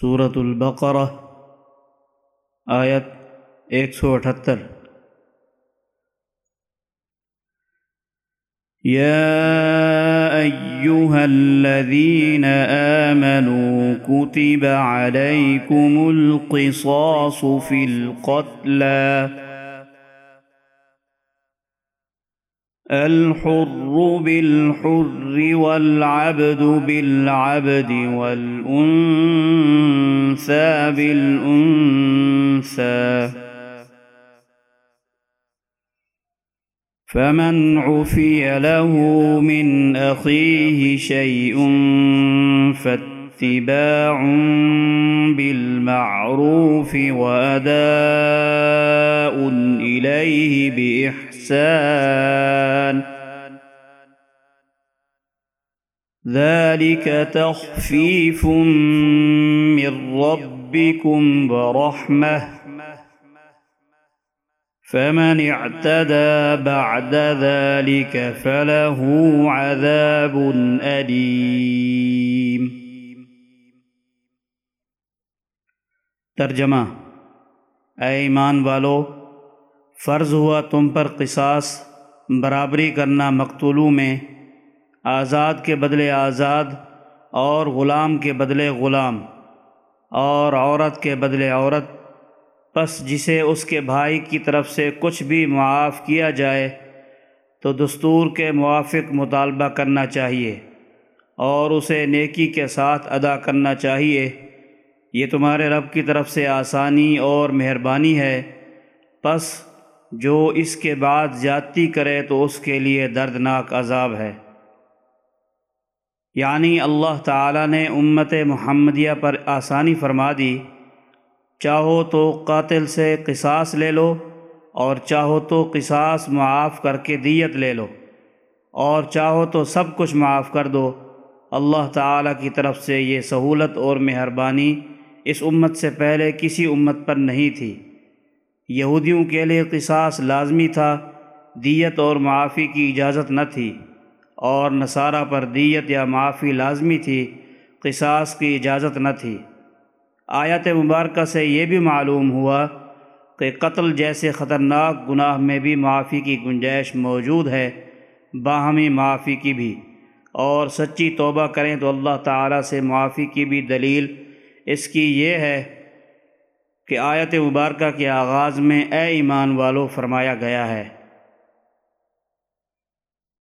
صورت البقرہ آیت ایک سو اٹھتر۔ يا أيها الذين آمنوا كتب عليكم القصاص في القتلى الحر بالحر والعبد بالعبد والأنثى بالأنثى. فمن عفي له من أخيه شيء فاتباع بالمعروف وأداء إليه بإحسان. ذلك تخفيف من ربكم ورحمه فمن اعتدى بعد ذلك فله عذاب أليم. ترجمہ اے ایمان والو، فرض ہوا تم پر قصاص، برابری کرنا مقتولوں میں، آزاد کے بدلے آزاد اور غلام کے بدلے غلام، اور عورت کے بدلے عورت۔ پس جسے اس کے بھائی کی طرف سے کچھ بھی معاف کیا جائے، تو دستور کے موافق مطالبہ کرنا چاہیے، اور اسے نیکی کے ساتھ ادا کرنا چاہیے۔ یہ تمہارے رب کی طرف سے آسانی اور مہربانی ہے۔ پس جو اس کے بعد زیادتی کرے تو اس کے لیے دردناک عذاب ہے۔ یعنی اللہ تعالیٰ نے امت محمدیہ پر آسانی فرما دی۔ چاہو تو قاتل سے قصاص لے لو اور چاہو تو قصاص معاف کر کے دیت لے لو۔ اور چاہو تو سب کچھ معاف کر دو۔ اللہ تعالیٰ کی طرف سے یہ سہولت اور مہربانی اس امت سے پہلے کسی امت پر نہیں تھی۔ یہودیوں کے لیے قصاص لازمی تھا، دیت اور معافی کی اجازت نہ تھی، اور نصارہ پر دیت یا معافی لازمی تھی، قصاص کی اجازت نہ تھی۔ آیت مبارکہ سے یہ بھی معلوم ہوا کہ قتل جیسے خطرناک گناہ میں بھی معافی کی گنجائش موجود ہے، باہمی معافی کی بھی۔ اور سچی توبہ کریں تو اللہ تعالیٰ سے معافی کی بھی دلیل اس کی یہ ہے کہ آیت مبارکہ کے آغاز میں اے ایمان والو، فرمایا گیا ہے۔